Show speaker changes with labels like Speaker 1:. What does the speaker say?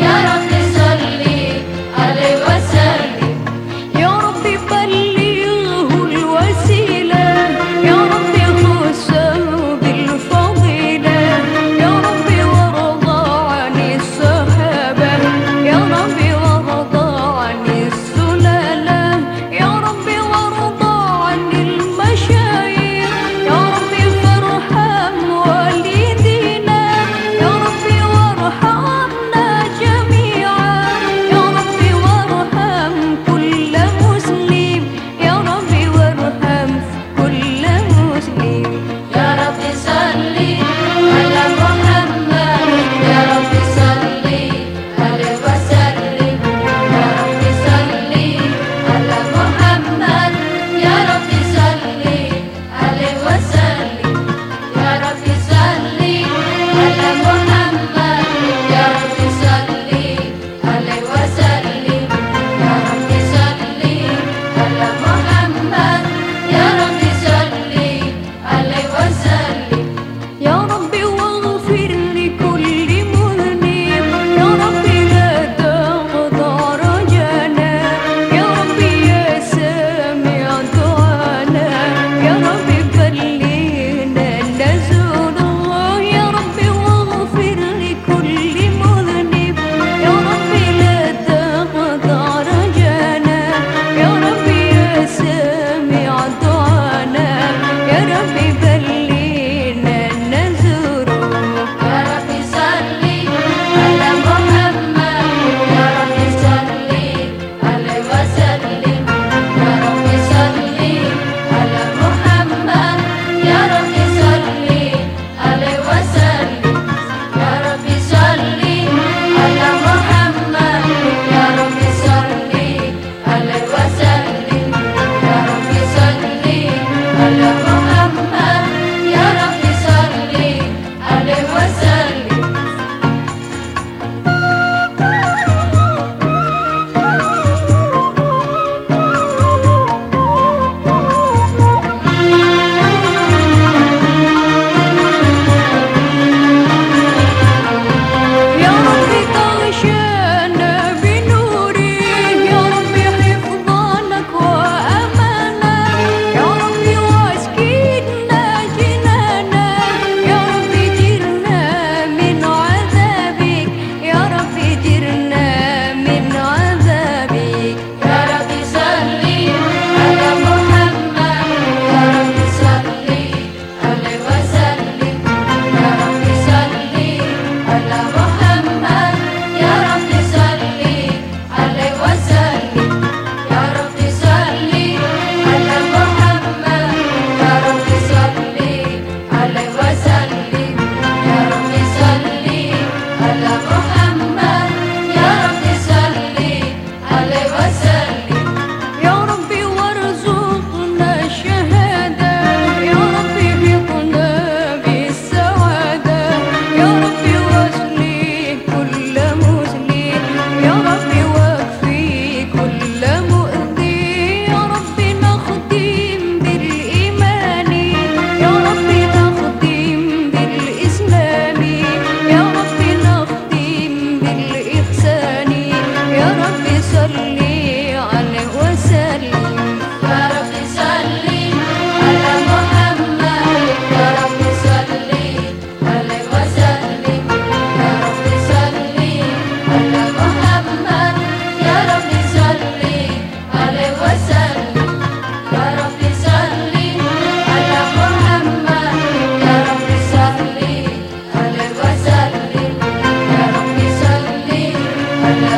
Speaker 1: y Yeah.